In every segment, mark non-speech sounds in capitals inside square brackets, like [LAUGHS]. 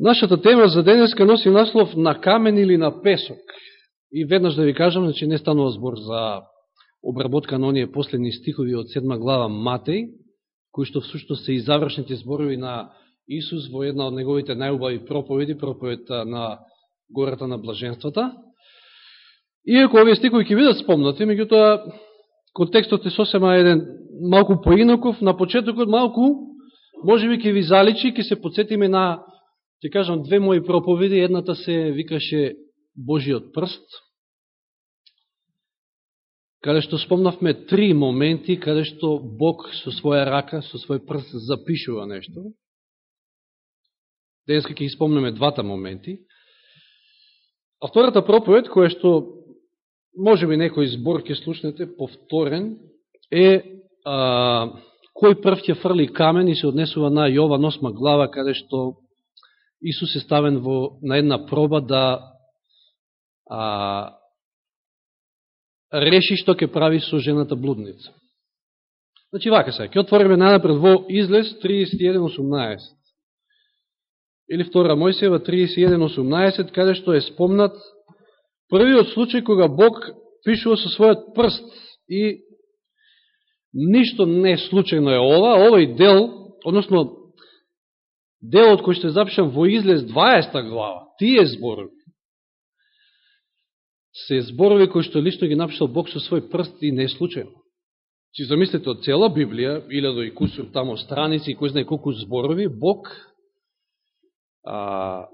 Нашата тема за денеска носи наслов на камен или на песок. И веднаш да ви кажам, значи не станува збор за обработка на оние последни стихови од седма глава Матеј, кои што всушност се и завршните зборови на Исус во една од неговите најубави проповеди, проповедта на гората на блаженствата. Иако овие стихови ќе бидат спомнати, меѓутоа контекстот е сосема еден малку поинаков, на почетокот малку, може би ќе ви заличи, ќе се подсетиме на, ќе кажам, две мои проповеди, едната се викаше Божиот прст, каде што спомнавме три моменти, каде што Бог со своја рака, со свој прст запишува нешто. Денеска ќе спомнеме двата моменти. А втората проповед, која што може би некој збор ќе слушнете, повторен, е а, кој прв ќе фрли камен и се однесува на Јован 8 глава, каде што Исус е ставен во, на една проба да а, реши што ќе прави со жената блудница. Значи, вака се, ќе отвориме најнапред во излез 31.18. Или втора Мојсева 31.18, каде што е спомнат првиот случај кога Бог пишува со својот прст и ништо не случајно е ова, овој дел, односно делот кој што е запишан во излез 20 глава, тие зборови, се зборови кои што лично ги напишал Бог со свој прст и не е случайно. Си замислите од цела Библија, илјадо и кусур тамо страници кој знае колку зборови, Бог, а,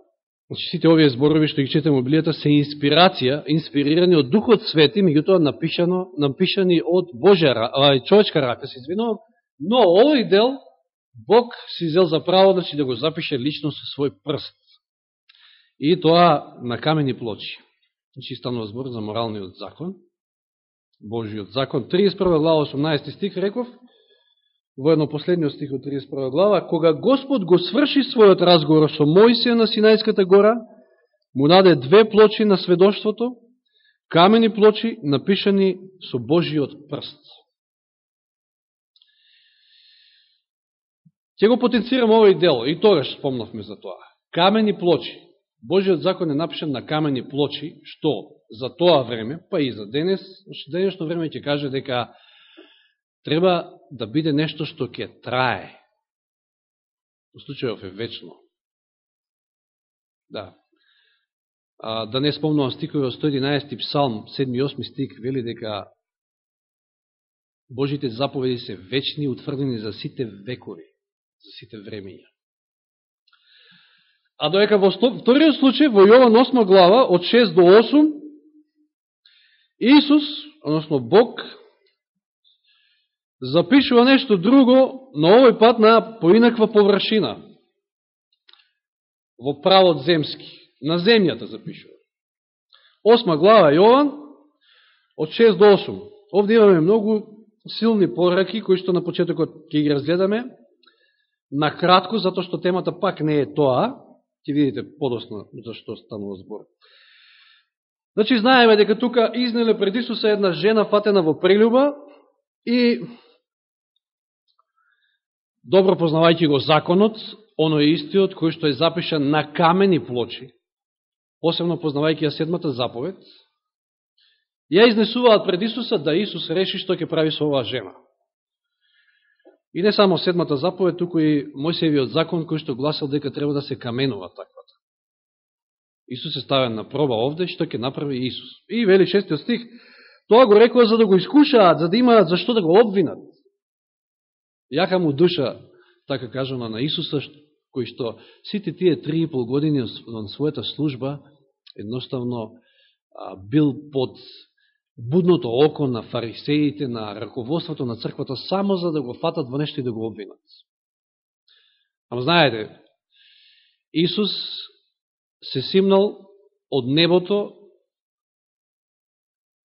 значи сите овие зборови што ги четеме Библијата се инспирација, инспирирани од Духот Свети, меѓутоа напишано, напишани од Божја, а, човечка рака, се извинувам, но овој дел Бог си зел за право значи, да го запише лично со свој прст. И тоа на камени плочи. Значи станува збор за моралниот закон, Божиот закон. 31 глава, 18 стих, реков, во едно последниот стих од 31 глава, кога Господ го сврши својот разговор со Мојсија на Синајската гора, му даде две плочи на сведоштвото, камени плочи напишани со Божиот прст. Ќе го потенцирам овој дел, и тогаш спомнавме за тоа. Камени плочи. Божиот закон е напишан на камени плочи, што за тоа време, па и за денес, што денешно време ќе каже дека треба да биде нешто што ќе трае. Во случајов е вечно. Да. А, да не спомнувам стикови од 111 псалм, 7 и 8 стик, вели дека Божите заповеди се вечни, утврдени за сите векови, за сите времења. А доека во вториот случај, во Јован 8 глава, од 6 до 8, Исус, односно Бог, запишува нешто друго, но овој пат на поинаква површина. Во правот земски. На земјата запишува. Осма глава Јован, од 6 до 8. Овде имаме многу силни пораки, кои што на почетокот ќе ги разгледаме. На кратко, затоа што темата пак не е тоа, ќе видите подосна зашто станува збор. Значи, знаеме дека тука изнеле пред Исуса една жена фатена во прелюба и добро познавајќи го законот, оно е истиот кој што е запишан на камени плочи, посебно познавајќи ја седмата заповед, ја изнесуваат пред Исуса да Исус реши што ќе прави со оваа жена. И не само седмата заповед, туку и Мојсевиот закон кој што гласил дека треба да се каменува таквата. Исус е ставен на проба овде, што ќе направи Исус. И вели шестиот стих, тоа го рекува за да го искушаат, за да имаат зашто да го обвинат. Јаха му душа, така кажано на Исуса, кој што сите тие три и пол години на својата служба едноставно бил под будното око на фарисеите, на раководството на црквата, само за да го фатат во нешто и да го обвинат. Ама знаете, Исус се симнал од небото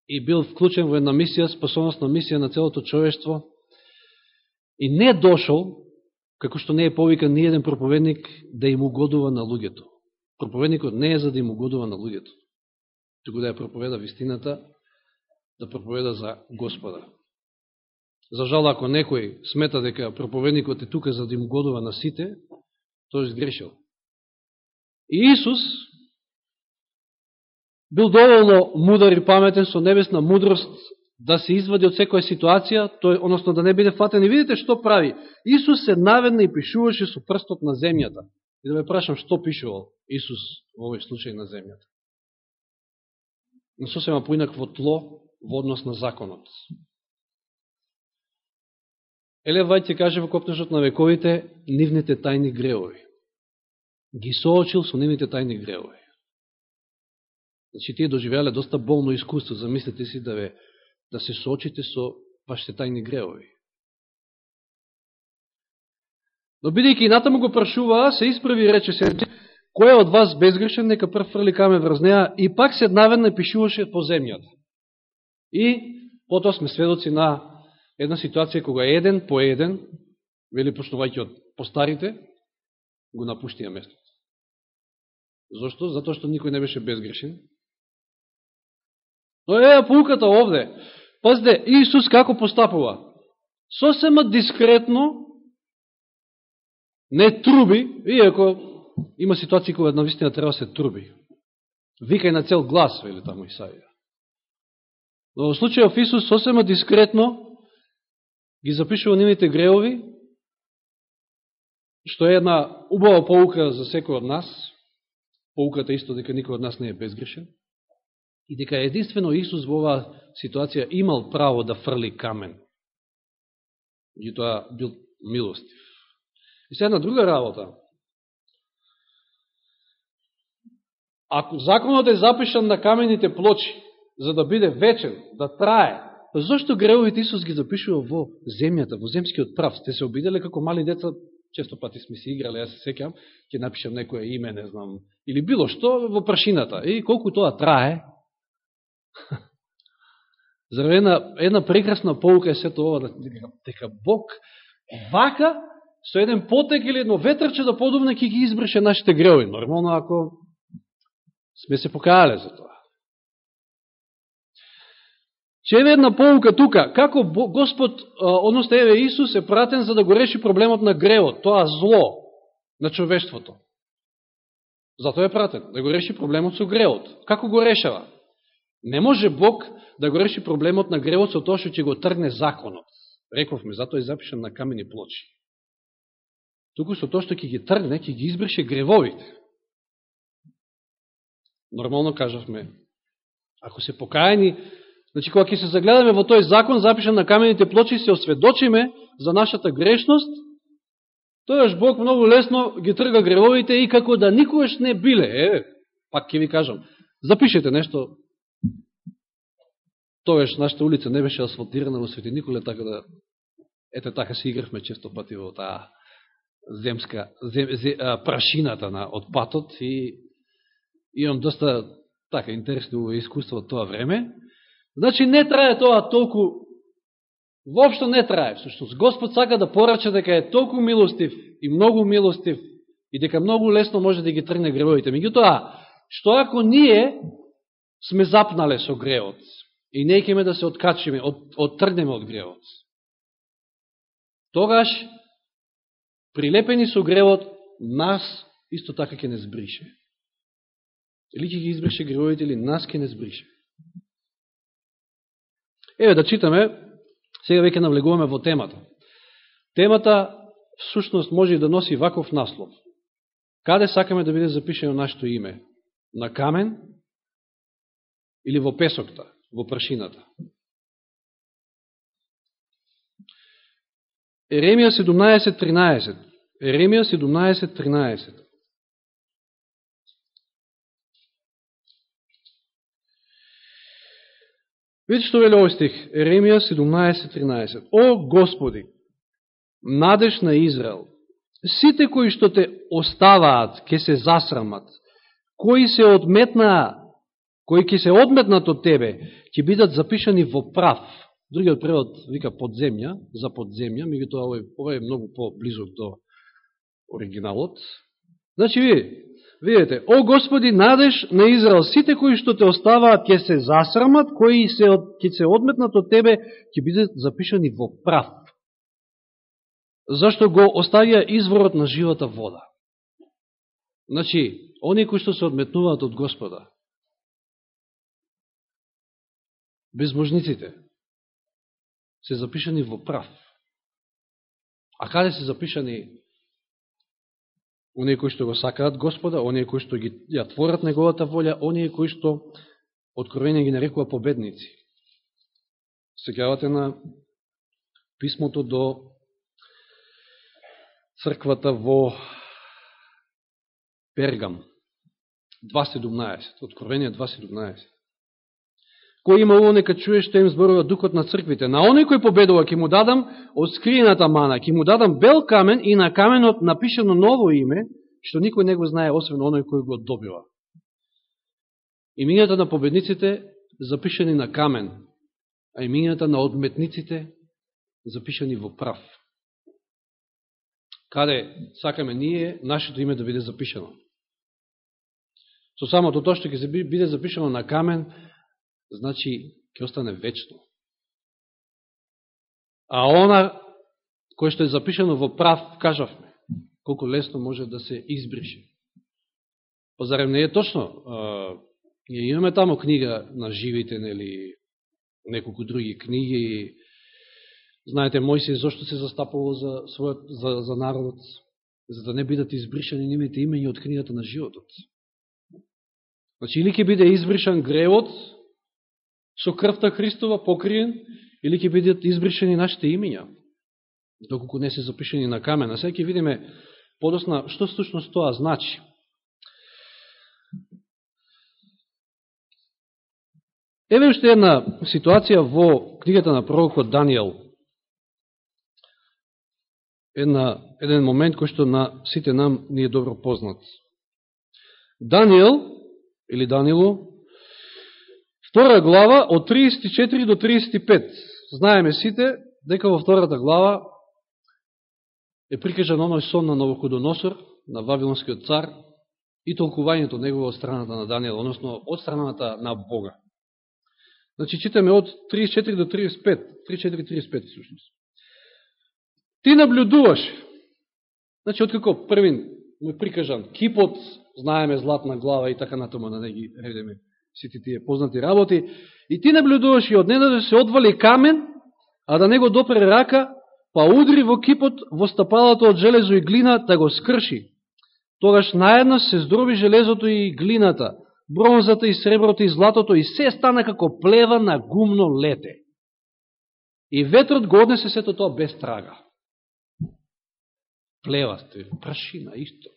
и бил вклучен во една мисија, спасоносна мисија на целото човештво и не дошол, како што не е повикан ни еден проповедник, да им угодува на луѓето. Проповедникот не е за да им угодува на луѓето, туку да ја проповеда вистината да проповеда за Господа. За жал, ако некој смета дека проповедникот е тука за да им годува на сите, тој сгрешил. И Исус бил доволно мудар и паметен со небесна мудрост да се извади од секоја ситуација, тој, односно да не биде фатен. И видите што прави. Исус се наведна и пишуваше со прстот на земјата. И да ме прашам што пишувал Исус во овој случај на земјата. На сосема поинакво тло во однос на законот. Еле ќе каже во Копнежот на вековите нивните тајни греови. Ги соочил со нивните тајни греови. Значи, тие доживеале доста болно искуство, замислете си да, ве, да се соочите со вашите тајни греови. Но бидејќи и натаму го прашуваа, се исправи и рече се, кој од вас безгрешен, нека прв фрли каме врз неа, и пак се наведна пишуваше по земјата. И потоа сме сведоци на една ситуација кога еден по еден, вели почнувајќи од постарите, го напуштија местото. Зошто? Затоа што никој не беше безгрешен, Но е пулката овде. Пазде, Исус како постапува? Сосема дискретно, не труби, иако има ситуации кога на вистина треба да се труби. Викај на цел глас, вели таму Исаија. Но во случајов Исус сосема дискретно ги запишува нивните греови, што е една убава поука за секој од нас. Поуката исто дека никој од нас не е безгрешен и дека единствено Исус во оваа ситуација имал право да фрли камен. И тоа бил милостив. И се една друга работа. Ако законот е запишан на камените плочи, за да биде вечен, да трае, па зашто гревовите Исус ги запишува во земјата, во земскиот прав? Сте се обиделе како мали деца, често пати сме си играли, јас се секам, ќе напишам некое име, не знам, или било што во прашината. И колку тоа трае, [LAUGHS] За една, една прекрасна полука е сето ова, да дека, Бог вака, со еден потек или едно ветрче да подобне ќе ги избреше нашите греови. Нормално ако сме се покајале за тоа. Че еве една поука тука, како Господ, односто еве Исус е пратен за да го реши проблемот на греот, тоа зло на човештвото. Затоа е пратен, да го реши проблемот со греот. Како го решава? Не може Бог да го реши проблемот на гревот со тоа што ќе го тргне законот. Рековме, затоа е запишан на камени плочи. Туку со тоа што ќе ги тргне, ќе ги избрише гревовите. Нормално кажавме, ако се покаяни, значи кога ќе се загледаме во тој закон запишан на камените плочи се осведочиме за нашата грешност, тојаш Бог многу лесно ги трга гревовите и како да никогаш не биле. Е, пак ќе ви кажам, запишете нешто Тојаш нашата улица не беше асфалтирана во Свети Николе, така да, ете така се игравме често пати во таа земска, зем, зем, а, прашината на, од патот и имам доста така интересно искуство од тоа време. Значи не трае тоа толку, воопшто не трае, всушност. Господ сака да порача дека е толку милостив и многу милостив и дека многу лесно може да ги тргне гревовите. Меѓутоа, што ако ние сме запнале со гревот и не кеме да се откачиме, од, оттргнеме од гревот. Тогаш, прилепени со гревот, нас исто така ќе не збрише. Или ќе ги избрише гревовите, или нас ќе не збрише. Еве да читаме, сега веќе навлегуваме во темата. Темата, всушност, може и да носи ваков наслов. Каде сакаме да биде запишено нашето име? На камен или во песокта? во прашината. Еремија 17.13. Еремија 17.13. Видите што вели овој стих? Еремија 17.13. О, Господи, надеж на Израел, сите кои што те оставаат, ке се засрамат, кои се одметнаа кои ќе се одметнат од тебе, ќе бидат запишани во прав. Другиот превод вика подземја, за подземја, меѓутоа овој, овој е многу по-близок до оригиналот. Значи, вие, видите, о Господи, надеж на Израел, сите кои што те оставаат ќе се засрамат, кои се, ќе се одметнат од тебе, ќе бидат запишани во прав. Зашто го оставија изворот на живата вода. Значи, они кои што се одметнуваат од Господа, безможниците, се запишани во прав. А каде се запишани оние кои што го сакаат Господа, оние кои што ги ја творат неговата волја, оние кои што откровение ги нарекува победници. Сегавате на писмото до црквата во Пергам, 2.17, Откровение 2.17. Кој има ово нека чуе што им зборува духот на црквите. На оној кој победува ќе му дадам оскриената мана, ќе му дадам бел камен и на каменот напишено ново име, што никој не го знае освен оној кој го добива. Имињата на победниците запишани на камен, а имињата на одметниците запишани во прав. Каде сакаме ние нашето име да биде запишено? Со самото тоа што ќе биде запишено на камен, значи ќе остане вечно. А она кој што е запишено во прав, кажавме, колку лесно може да се избрише. Па зарем не е точно? А, ние имаме тамо книга на живите, нели, неколку други книги. Знаете, Мојсей зашто се застапувал за, својот, за, за народот? За да не бидат избришани нимите имени од книгата на животот. Значи, или ќе биде избришан гревот, со крвта Христова покриен, или ќе бидат избришени нашите имиња, доколку не се запишени на камен. Сега ќе видиме подосна што слушност тоа значи. Еве уште една ситуација во книгата на пророкот Данијел. Една, еден момент кој што на сите нам ни е добро познат. Данијел, или Данило, Втора глава од 34 до 35. Знаеме сите дека во втората глава е прикажан оној сон на Новоходоносор, на Вавилонскиот цар, и толкувањето негово од страната на Данијел, односно од страната на Бога. Значи, читаме од 34 до 35, 34-35 всушност. Ти наблюдуваш, значи, откако првин му прикажан кипот, знаеме златна глава и така натома на да неги редеме сите тие познати работи, и ти наблюдуваш и од да се одвали камен, а да него допре рака, па удри во кипот во стапалото од железо и глина, та го скрши. Тогаш наедно се здроби железото и глината, бронзата и среброто и златото и се стана како плева на гумно лете. И ветрот го однесе сето тоа без трага. Плева сте, прашина, исто.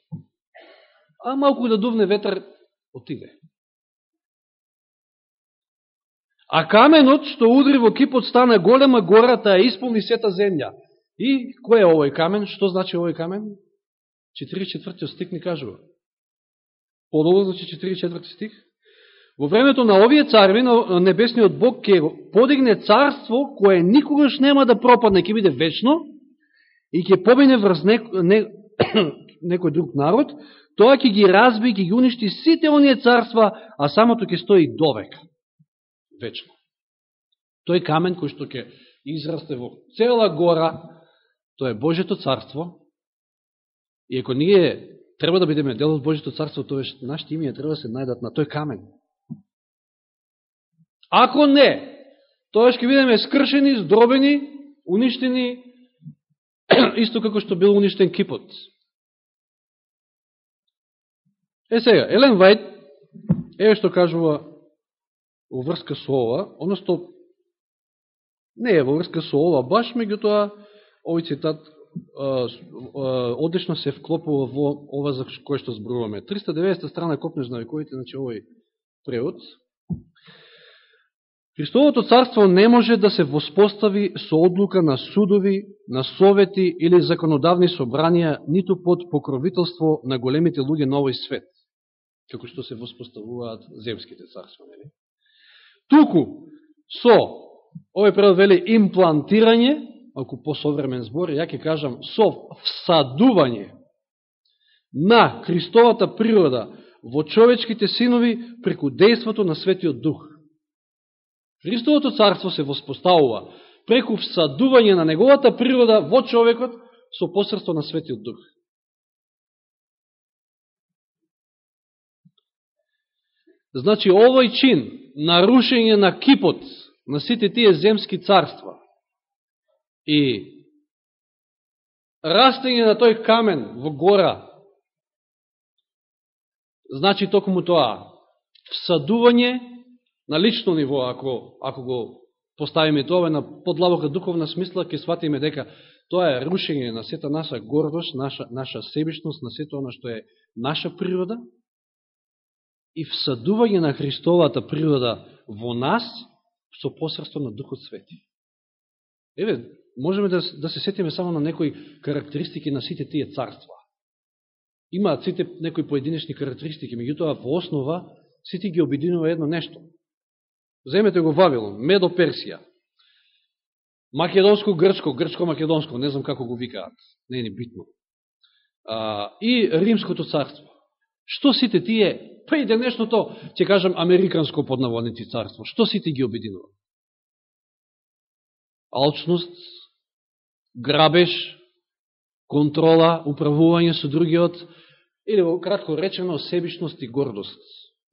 А малку да дувне ветер, отиде. А каменот што удри во кипот стана голема гората, а исполни сета земја. И кој е овој камен? Што значи овој камен? 4 четвртиот стих ни кажува. Подолу значи 4 четврти стих. Во времето на овие царви, на небесниот Бог ќе подигне царство кое никогаш нема да пропадне, ќе биде вечно и ќе побине врз не, не, [CLEARS THROAT] некој друг народ, тоа ќе ги разби, ќе ги уништи сите оние царства, а самото ќе стои довека вечно. Тој камен кој што ќе израсте во цела гора, тоа е Божето царство, и ако ние треба да бидеме дел од Божето царство, тоа е нашите имија треба да се најдат на тој камен. Ако не, тоа ќе бидеме скршени, здробени, уништени, [CLEARS THROAT] исто како што бил уништен кипот. Е сега, Елен Вајд, еве што кажува во врска со ова, односто не е во врска со ова баш, меѓутоа овој цитат одлично се вклопува во ова за кој што зборуваме. 390 страна копнеш на вековите, значи овој превод. Христовото царство не може да се воспостави со одлука на судови, на совети или законодавни собранија, ниту под покровителство на големите луѓе на овој свет, како што се воспоставуваат земските царства. Нели? Туку со, овој превод вели имплантирање, ако по-современ збор, ја ќе кажам со всадување на Христовата природа во човечките синови преку дејството на Светиот Дух. Христовото царство се воспоставува преку всадување на неговата природа во човекот со посредство на Светиот Дух. Значи, овој чин, нарушење на кипот на сите тие земски царства и растење на тој камен во гора, значи токму тоа, всадување на лично ниво, ако, ако го поставиме тоа на подлабока духовна смисла, ќе сватиме дека тоа е рушење на сета наша гордост, наша, наша себишност, на сето оно што е наша природа и всадување на Христовата природа во нас со посредство на Духот Свети. Еве, можеме да, да се сетиме само на некои карактеристики на сите тие царства. Имаат сите некои поединечни карактеристики, меѓутоа во основа сите ги обединува едно нешто – Земете го Вавилон, Медо Персија, Македонско, Грчко, Грчко-Македонско, не знам како го викаат, не е ни битно. А, и Римското царство. Што сите тие, па и денешното, ќе кажам, Американско поднаводници царство, што сите ги обединува? Алчност, грабеж, контрола, управување со другиот, или во кратко речено, себишност и гордост.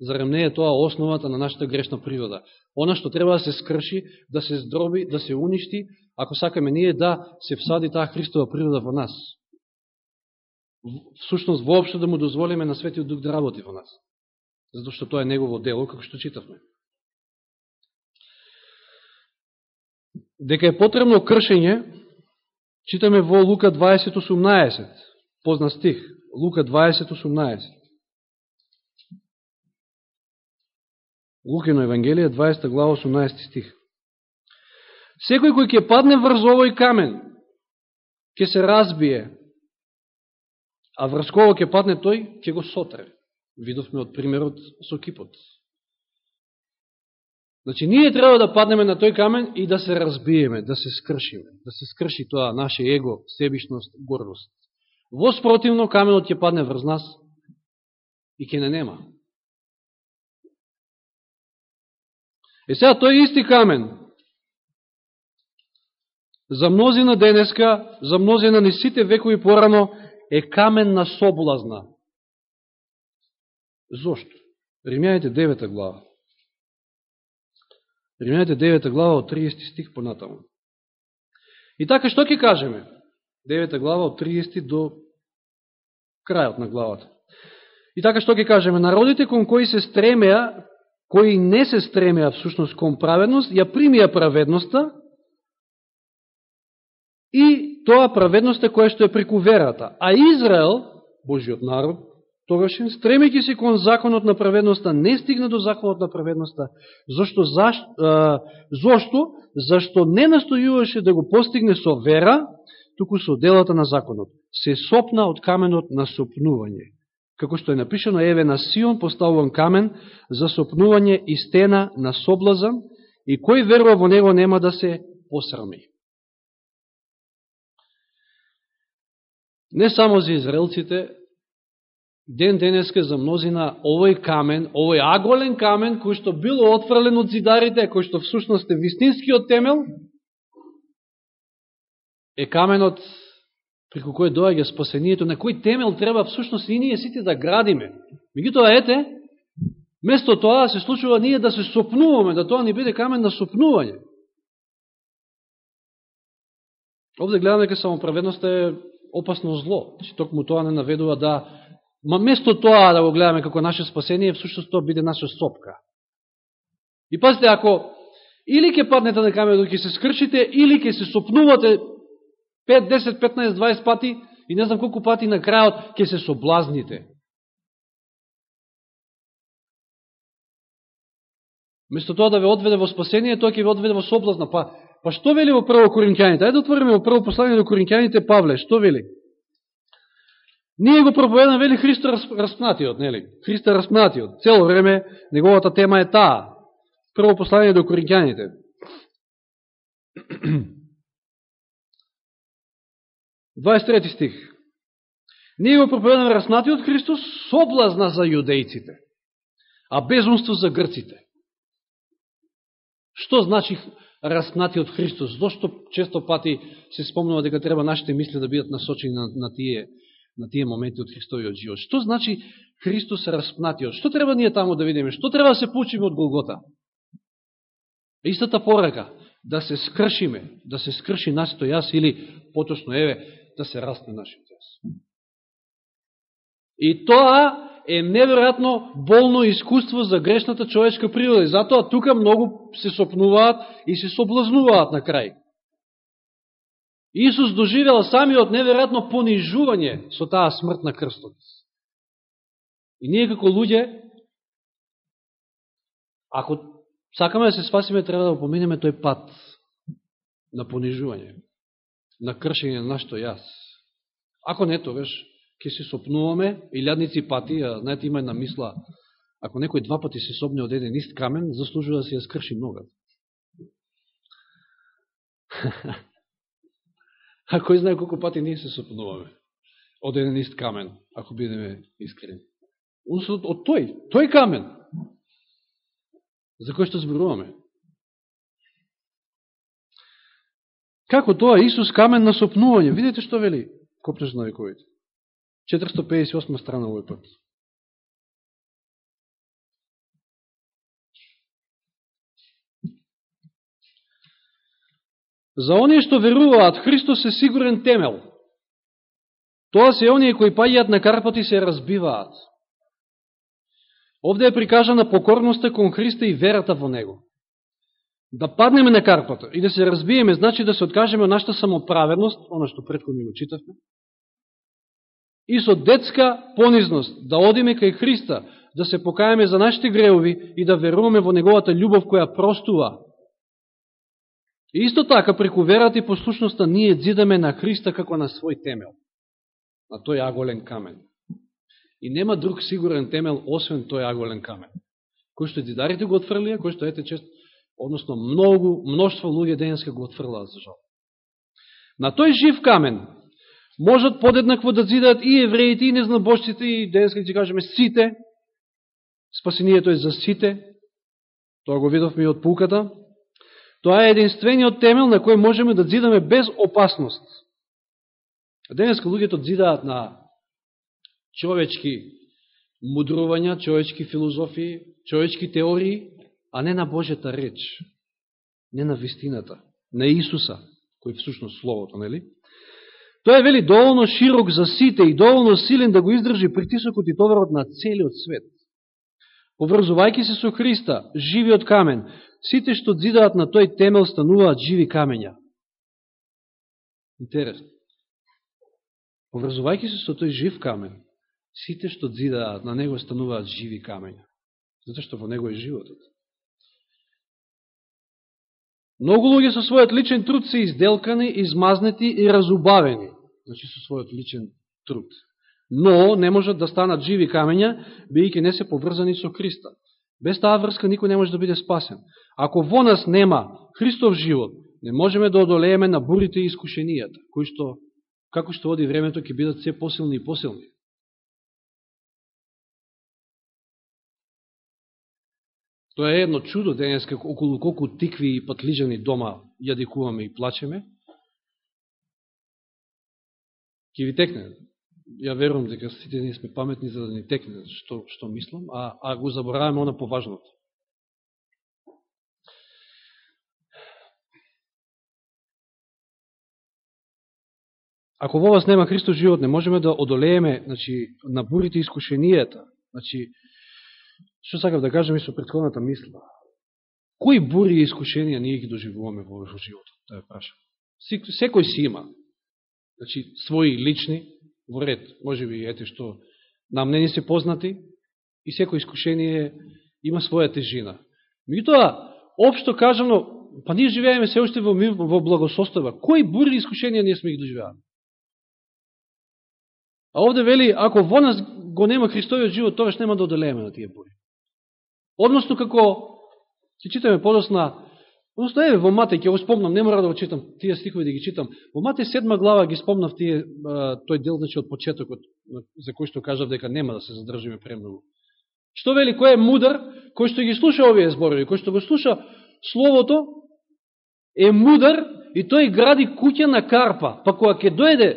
Зарем не е тоа основата на нашата грешна природа? Она што треба да се скрши, да се здроби, да се уништи, ако сакаме ние да се всади таа Христова природа во нас. Всушност, воопшто да му дозволиме на Светиот Дух да работи во нас. Зато што тоа е негово дело, како што читавме. Дека е потребно кршење, читаме во Лука 20.18, позна стих, Лука 20.18. Лукино Евангелие, 20 глава, 18 стих. Секој кој ќе падне врз овој камен, ќе се разбие, а врз кого ќе падне тој, ќе го сотре. Видовме од примерот со кипот. Значи, ние треба да паднеме на тој камен и да се разбиеме, да се скршиме, да се скрши тоа наше его, себишност, гордост. Во спротивно, каменот ќе падне врз нас и ќе не нема. Е сега тој исти камен, за мнозина денеска, за мнозина на сите векови порано, е камен на соблазна. Зошто? Римјаните 9 глава. Римјаните 9 глава од 30 стих понатаму. И така што ќе кажеме? 9 глава од 30 до крајот на главата. И така што ќе кажеме? Народите кон кои се стремеа кои не се стремеа всушност кон праведност, ја примија праведноста и тоа праведноста која што е преку верата. А Израел, Божиот народ, тогашен, стремејќи се кон законот на праведноста, не стигна до законот на праведноста. зашто Заш, э, зашто, Зашто не настојуваше да го постигне со вера, туку со делата на законот. Се сопна од каменот на сопнување како што е напишано, еве на Сион поставуван камен за сопнување и стена на соблазан, и кој верува во него нема да се посрами. Не само за израелците, ден денеска за мнозина овој камен, овој аголен камен, кој што бил отфрлен од зидарите, кој што всушност е вистинскиот темел, е каменот преку кој доаѓа спасението, на кој темел треба всушност и ние сите да градиме. Меѓутоа, ете, место тоа се случува ние да се сопнуваме, да тоа ни биде камен на сопнување. Овде гледаме дека самоправедноста е опасно зло. Че токму тоа не наведува да... Ма место тоа да го гледаме како наше спасение, всушност тоа биде наша сопка. И пазите, ако или ќе паднете на каменот, ќе се скрчите, или ќе се сопнувате 5, 10, 15, 20 пати и не знам колку пати на крајот ќе се соблазните. Место тоа да ве одведе во спасение, тоа ќе ве одведе во соблазна. Па, па што вели во прво Коринќаните? Ајде да отвориме во прво послание до Коринќаните Павле. Што вели? Ние го проповедаме, вели Христа распнатиот, нели? Христа распнатиот. Цело време неговата тема е таа. Прво послание до Коринќаните. [CLEARS THROAT] 23 стих. Ние го проповедаме распнатиот Христос соблазна за јудејците, а безумство за грците. Што значи распнатиот Христос? Зошто често пати се спомнува дека треба нашите мисли да бидат насочени на, на тие на тие моменти од Христовиот живот. Што значи Христос распнатиот? Што треба ние таму да видиме? Што треба да се получиме од Голгота? Истата порака, да се скршиме, да се скрши нашето јас или, поточно, еве, да се расне нашето јас. И тоа е неверојатно болно искуство за грешната човечка природа. И затоа тука многу се сопнуваат и се соблазнуваат на крај. Исус доживел самиот неверојатно понижување со таа смрт на крстот. И ние како луѓе, ако сакаме да се спасиме, треба да поминеме тој пат на понижување, на кршење на нашето јас. Ако не, тогаш ќе се сопнуваме и лјадници пати, а знаете има една мисла, ако некој два пати се сопне од еден ист камен, заслужува да се ја скрши ногата. [LAUGHS] А кој знае колку пати ние се сопнуваме од еден ист камен, ако бидеме искрени. Усот од тој, тој камен, за кој што зборуваме. Како тоа Исус камен на сопнување? видете што вели Копнеш на вековите. 458 страна овој пат. За оние што веруваат, Христос е сигурен темел. Тоа се оние кои паѓаат на карпот и се разбиваат. Овде е прикажана покорноста кон Христа и верата во Него. Да паднеме на карпата и да се разбиеме, значи да се откажеме од нашата самоправедност, оно што предходно го читавме, и со детска понизност да одиме кај Христа, да се покаеме за нашите греови и да веруваме во Неговата љубов која простува, И исто така, преку верата и послушноста, ние дзидаме на Христа како на свој темел. На тој аголен камен. И нема друг сигурен темел, освен тој аголен камен. Кој што дзидарите го отфрлија, кој што ете чест, односно многу, мноштво луѓе денеска го отфрлаа, за жал. На тој жив камен можат подеднакво да дзидаат и евреите, и незнабожците, и денеска ќе кажеме сите. Спасението е за сите. Тоа го видовме и од пулката. Тоа е единствениот темел на кој можеме да дзидаме без опасност. Денеска луѓето дзидаат на човечки мудрувања, човечки филозофии, човечки теории, а не на Божјата реч, не на вистината, на Исуса, кој всушност Словото, нели? Тоа е вели доволно широк за сите и доволно силен да го издржи притисокот и товарот на целиот свет. Поврзувајќи се со Христа, живиот камен, сите што дзидаат на тој темел стануваат живи камења. Интересно. Поврзувајќи се со тој жив камен, сите што дзидаат на него стануваат живи камења. Зато што во него е животот. Многу луѓе со својот личен труд се изделкани, измазнети и разубавени. Значи со својот личен труд. Но не можат да станат живи камења, бидејќи не се поврзани со Христа. Без таа врска никој не може да биде спасен. Ако во нас нема Христов живот, не можеме да одолееме на бурите и искушенијата, кои што, како што оди времето, ќе бидат се посилни и посилни. Тоа е едно чудо денес, како околу колку тикви и патлижани дома јадикуваме и плачеме. Ке ви текне. Ја верувам дека сите ние сме паметни за да ни текне што, што мислам, а, а го забораваме она поважното. Ако во вас нема Христос живот, не можеме да одолееме значи, на бурите искушенијата. Значи, што сакав да кажем и со предходната мисла. Кои бури и искушенија ние ги доживуваме во животот? Да ја прашам. Секој си има. Значи, своји лични, во ред, може би, ете што, нам не ни се познати, и секој искушение има своја тежина. Меѓутоа, општо кажано, па ние живееме се уште во, во благосостава. Кои бури искушенија ние сме ги доживеали? А овде вели, ако во нас го нема Христовиот живот, тоа нема да оделееме на тие бури. Односно, како се читаме подосна, односно, еве, во Матеј, ќе го спомнам, не мора да го читам, тие стихови да ги читам. Во Матеј седма глава ги спомнав тие, тој дел, значи, од почетокот, за кој што кажав дека нема да се задржиме премногу. Што вели, кој е мудар, кој што ги слуша овие зборови, кој што го слуша Словото, е мудар и тој гради куќа на карпа, па кога ќе дојде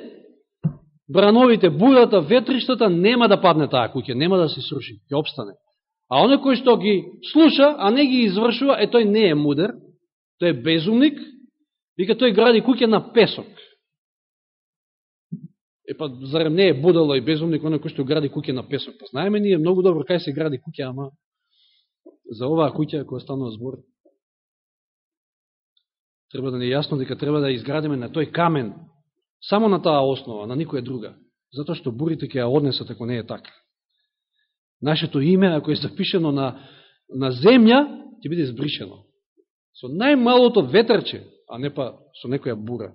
брановите, бурата, ветриштата, нема да падне таа куќа, нема да се сруши, ќе обстане. А оној кој што ги слуша, а не ги извршува, е тој не е мудар тој е безумник, вика тој гради куќа на песок. Е па, зарем не е будало и безумник оне кој што гради куќа на песок? Па знаеме ние многу добро кај се гради куќа, ама за оваа куќа која станува збор, треба да не е јасно дека треба да изградиме на тој камен, само на таа основа, на никоја друга. Затоа што бурите ќе ја однесат ако не е така. Нашето име, ако е запишено на, на земја, ќе биде збришено. Со најмалото ветрче, а не па со некоја бура.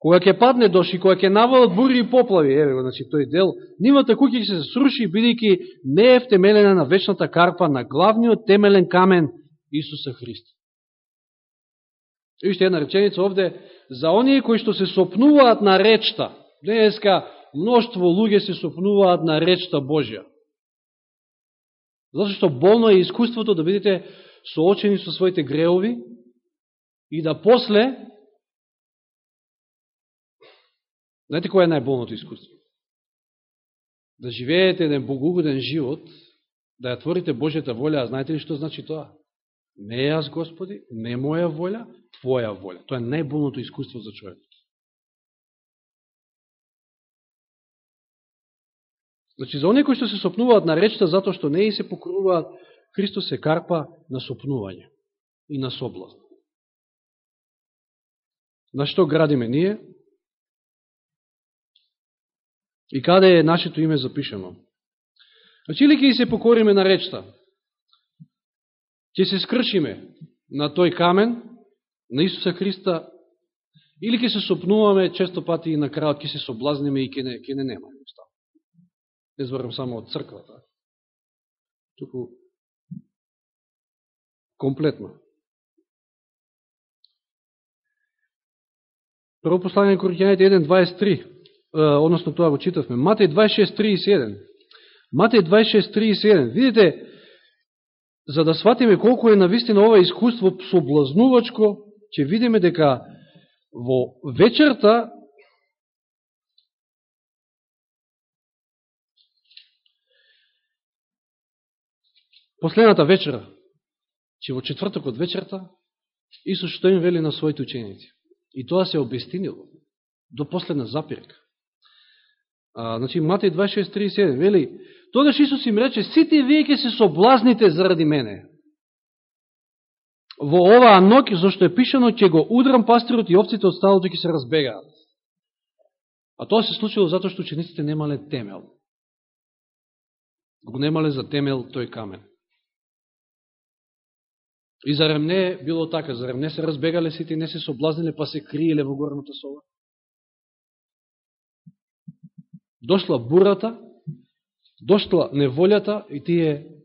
Кога ќе падне доши, кога ќе навалат бури и поплави, еве го, значи тој дел, нивата куќа ќе се сруши, бидејќи не е втемелена на вечната карпа, на главниот темелен камен Исуса Христ. И уште една реченица овде, за оние кои што се сопнуваат на речта. Денеска мноштво луѓе се сопнуваат на речта Божја. Зато што болно е искуството да видите соочени со своите греови и да после Знаете кој е најболното искуство? Да живеете еден богугоден живот, да ја творите Божјата волја, а знаете ли што значи тоа? Не јас, Господи, не моја волја, Твоја волја. Тоа е најболното искуство за човекот. Значи, за оние кои што се сопнуваат на речта, затоа што не и се покруваат, Христос се карпа на сопнување и на соблазн. На што градиме ние? И каде е нашето име запишено? Значи, ли ќе се покориме на речта, ќе се скршиме на тој камен, на Исуса Христа, или ќе се сопнуваме често пати и на крајот ќе се соблазниме и ќе не, ке не нема. Не зборам само од црквата. Туку комплетно. Прво послание Коринјаните 1.23 односно тоа го читавме. Матеј 26.37. Матеј 26.37. Видите, за да сватиме колку е навистина ова искуство соблазнувачко, ќе видиме дека во вечерта последната вечера, че во четврток од вечерта, Исус што им вели на своите ученици. И тоа се обестинило до последна запирка. А, значи, Матеј 26.37, вели, тогаш Исус им рече, сите вие ќе се соблазните заради мене. Во оваа ноќ, зашто е пишано, ќе го удрам пастирот и овците од сталото ќе се разбегаат. А тоа се случило затоа што учениците немале темел. Го немале за темел тој камен. И зарем не било така, зарем не се разбегале сите и не се соблазниле, па се криеле во горната сола? Дошла бурата, дошла неволјата и тие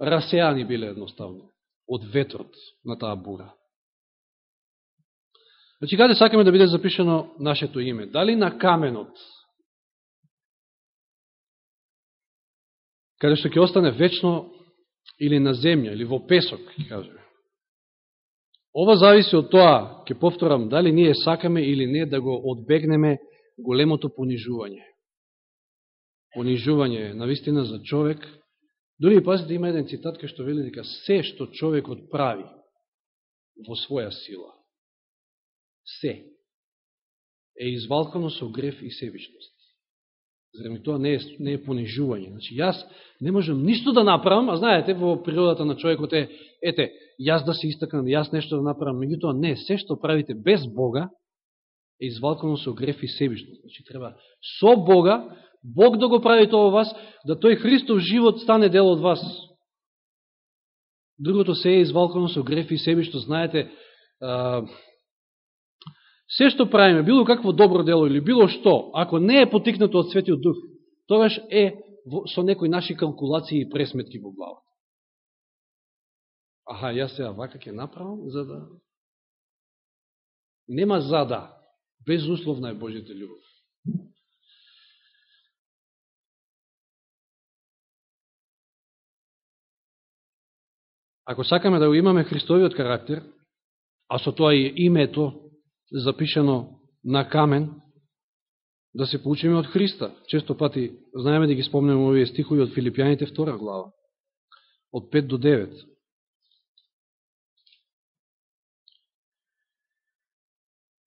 расеани биле едноставно од ветрот на таа бура. Значи, каде сакаме да биде запишено нашето име? Дали на каменот, каде што ќе остане вечно, или на земја, или во песок, ќе кажеме. Ова зависи од тоа, ќе повторам, дали ние сакаме или не да го одбегнеме големото понижување. Понижување на вистина за човек. Дори и пазите има еден цитат кај што вели дека се што човекот прави во своја сила, се е извалкано со греф и себичност. Зарем тоа не е, не е понижување. Значи, јас не можам ништо да направам, а знаете, во природата на човекот е, ете, јас да се истакнам, јас нешто да направам, меѓутоа не, се што правите без Бога, е извалкано со греф и себишност. Значи, треба со Бога, Бог да го прави тоа во вас, да тој Христов живот стане дел од вас. Другото се е извалкано со греф и себишност. Знаете, а, се што правиме, било какво добро дело или било што, ако не е потикнато од Светиот Дух, тогаш е со некои наши калкулации и пресметки во главата. Аха, јас сега вака ќе направам, за да... Нема за да. Безусловна е Божите љубов. Ако сакаме да го имаме Христовиот карактер, а со тоа и името запишено на камен, да се получиме од Христа. Често пати знаеме да ги спомнеме овие стихови од Филипјаните втора глава, од 5 до 9.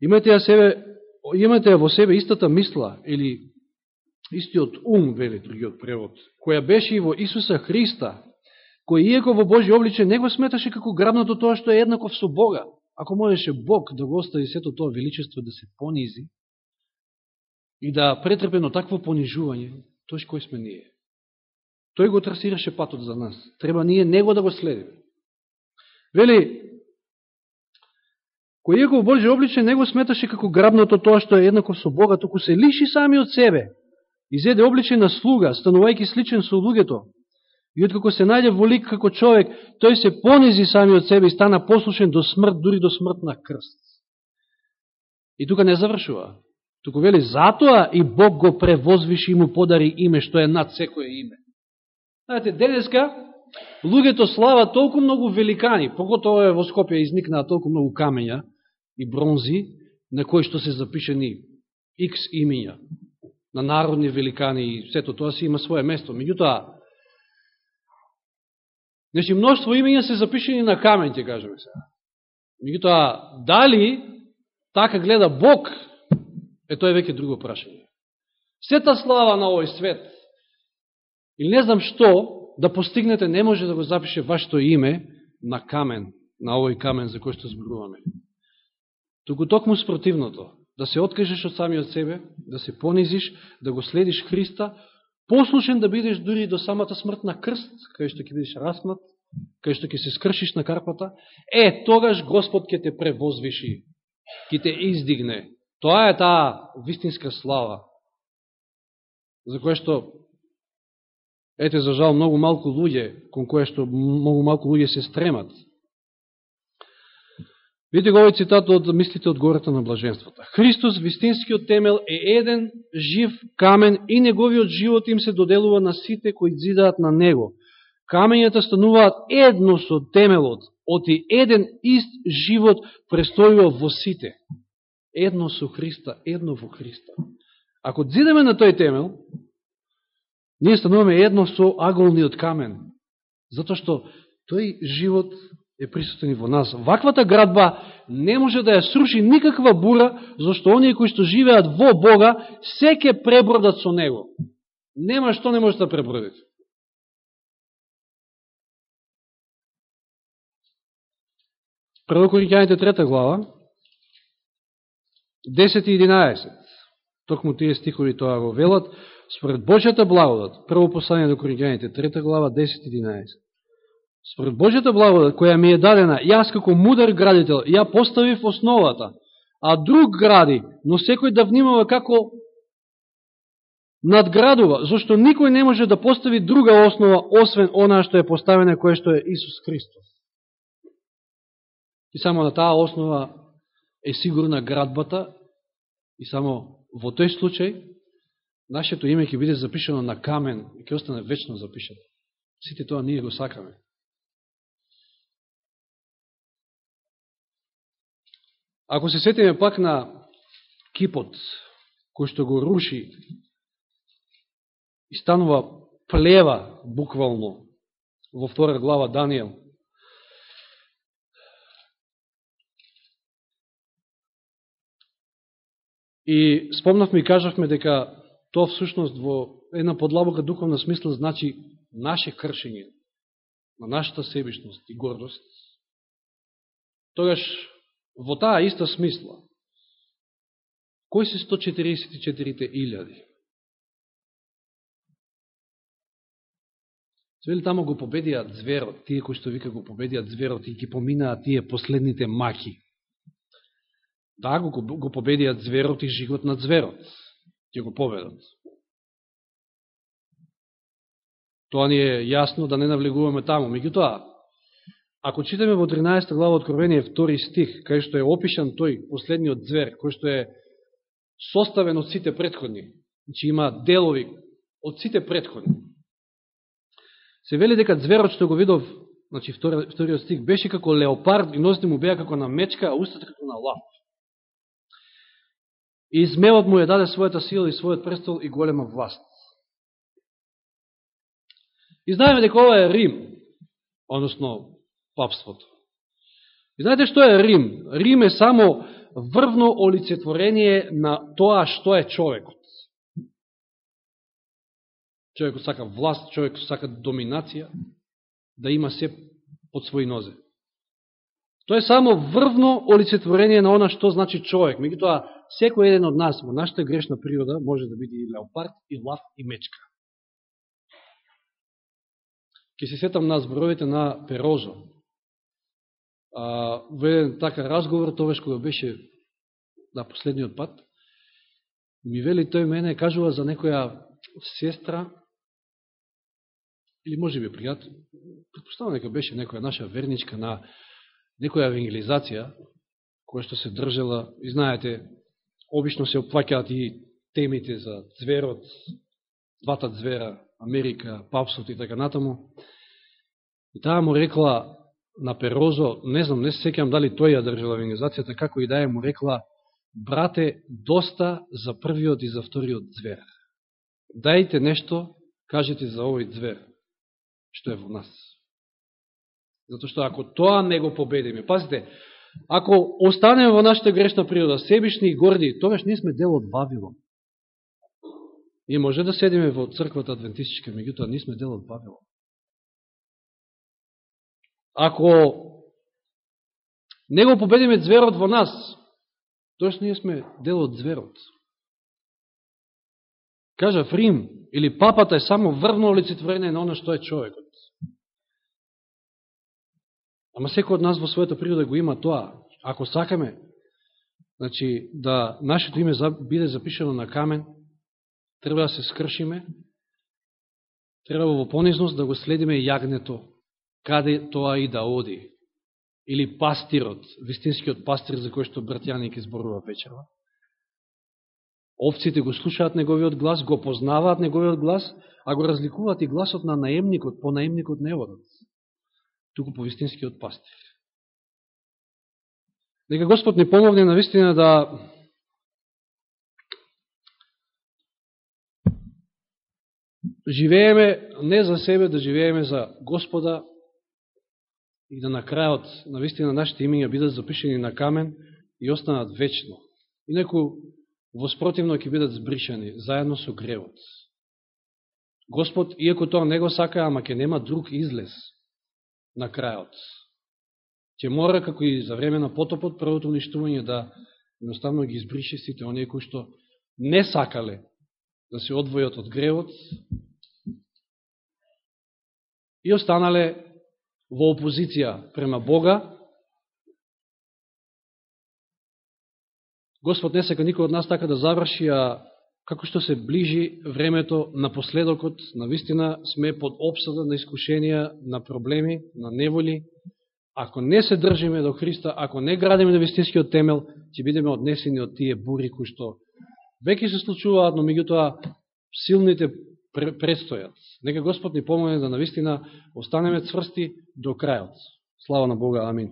Имате ја, себе, имате ја во себе истата мисла, или истиот ум, вели другиот превод, која беше и во Исуса Христа, кој иеко во Божи обличе не го сметаше како грабното тоа што е еднаков со Бога. Ако можеше Бог да го остави сето тоа величество да се понизи и да претрпено такво понижување, тој кој сме ние. Тој го трасираше патот за нас. Треба ние него да го следиме. Вели, кој иеко во Божи обличе не го сметаше како грабното тоа што е еднако со Бога, току се лиши сами од себе, изеде обличе на слуга, станувајќи сличен со луѓето, И откако се најде во лик како човек, тој се понизи сами од себе и стана послушен до смрт, дури до смрт на крст. И тука не завршува. Туку вели, затоа и Бог го превозвиши и му подари име, што е над секое име. Знаете, денеска, луѓето слава толку многу великани, поготово е во Скопје изникнаа толку многу камења и бронзи, на кои што се запишени X имиња. на народни великани и сето тоа си има свое место. Меѓутоа, Значи, мноштво имења се запишени на камен, ќе кажеме сега. Мегутоа, дали така гледа Бог, е тоа веќе друго прашање. Сета слава на овој свет, или не знам што, да постигнете, не може да го запише вашето име на камен, на овој камен за кој што зборуваме. Туку токму спротивното, да се откажеш од самиот себе, да се понизиш, да го следиш Христа, послушен да бидеш дури до самата смрт на крст, кај што ќе бидеш распнат, кај што ќе се скршиш на карпата, е, тогаш Господ ќе те превозвиши, ќе те издигне. Тоа е таа вистинска слава, за која што, ете, за жал, многу малку луѓе, кон која што многу малку луѓе се стремат. Видите го овој цитат од мислите од гората на блаженствата. Христос, вистинскиот темел, е еден жив камен и неговиот живот им се доделува на сите кои дзидаат на него. Камењата стануваат едно со темелот, оти еден ист живот престојува во сите. Едно со Христа, едно во Христа. Ако зидаме на тој темел, ние стануваме едно со аголниот камен. Затоа што тој живот е присутен и во нас. Ваквата градба не може да ја сруши никаква бура, зашто оние кои што живеат во Бога, се ке пребродат со Него. Нема што не може да пребродите. Прво Коринќаните трета глава, 10 и 11. Токму тие стихови тоа го велат. Според Божјата благодат, прво послание до Коринќаните трета глава, 10 и 11. Според Божјата благодат, која ми е дадена, јас како мудар градител, ја поставив основата, а друг гради, но секој да внимава како надградува, зашто никој не може да постави друга основа, освен она што е поставена, која што е Исус Христос. И само на таа основа е сигурна градбата и само во тој случај нашето име ќе биде запишено на камен и ќе остане вечно запишено. Сите тоа ние го сакаме. Ако се сетиме пак на кипот, кој што го руши и станува плева, буквално, во втора глава Данијел, И спомнавме и кажавме дека тоа всушност во една подлабока духовна смисла значи наше кршење на нашата себишност и гордост. Тогаш во таа иста смисла, кои се 144 илјади? Свели тамо го победиат зверот, тие кои што вика го победиат зверот и ги поминаат тие последните маки. Да, го, го победиат зверот и жигот над зверот. Ќе го победат. Тоа ни е јасно да не навлегуваме таму. Меѓутоа, Ако читаме во 13 глава Откровение, втори стих, кај што е опишан тој последниот звер, кој што е составен од сите предходни, значи има делови од сите предходни. Се вели дека зверот што го видов, значи вториот стих, беше како леопард и носите му беа како на мечка, а устата како на лав. И змеот му ја даде својата сила и својот престол и голема власт. И знаеме дека ова е Рим, односно папството. И знаете што е Рим? Рим е само врвно олицетворение на тоа што е човекот. Човекот сака власт, човекот сака доминација, да има се под своји нозе. Тоа е само врвно олицетворение на она што значи човек. Меѓутоа, секој еден од нас во нашата грешна природа може да биде и леопард, и лав, и мечка. Ке се сетам на зборовите на Перозо. А, во еден така разговор, тоа кога беше на последниот пат, ми вели тој мене, кажува за некоја сестра, или може би пријател, предпоставам нека беше некоја наша верничка на некоја евангелизација, која што се држала, и знаете, обично се опвакјаат и темите за зверот, двата звера, Америка, папсот и така натаму. И таа му рекла на Перозо, не знам, не се секам дали тој ја држала евангелизацијата, како и да е, му рекла, брате, доста за првиот и за вториот звер. Дајте нешто, кажете за овој звер што е во нас. Зато што ако тоа не го победиме, пазите, ако останеме во нашата грешна природа, себишни и горди, тогаш ние сме дел од Вавилон. И може да седиме во црквата адвентистичка, меѓутоа ние сме дел од Вавилон. Ако не го победиме зверот во нас, тоаш ние сме дел од зверот. Кажа Рим, или папата е само врвно олицетворение на оно што е човекот. Ама секој од нас во својата природа го има тоа. Ако сакаме значи, да нашето име биде запишено на камен, треба да се скршиме, треба во понизност да го следиме јагнето, каде тоа и да оди. Или пастирот, вистинскиот пастир за кој што братјаник изборува вечерва. Овците го слушаат неговиот глас, го познаваат неговиот глас, а го разликуваат и гласот на наемникот, по наемникот не водат туку по вистинскиот пастир. Нека Господ ни помогне на вистина да живееме не за себе, да живееме за Господа и да на крајот на вистина нашите имиња бидат запишени на камен и останат вечно. Инаку воспротивно ќе бидат збришани заедно со гревот. Господ, иако тоа не го сака, ама ќе нема друг излез на крајот. Ќе мора, како и за време на потопот, првото уништување да едноставно ги избрише сите оние кои што не сакале да се одвојат од гревот и останале во опозиција према Бога. Господ не сека никој од нас така да заврши, а како што се ближи времето на последокот, на вистина сме под обсада на искушенија, на проблеми, на неволи. Ако не се држиме до Христа, ако не градиме на вистинскиот темел, ќе бидеме однесени од тие бури кои што веќе се случуваат, но меѓутоа силните предстојат. Нека Господ ни помогне да навистина останеме цврсти до крајот. Слава на Бога, амин.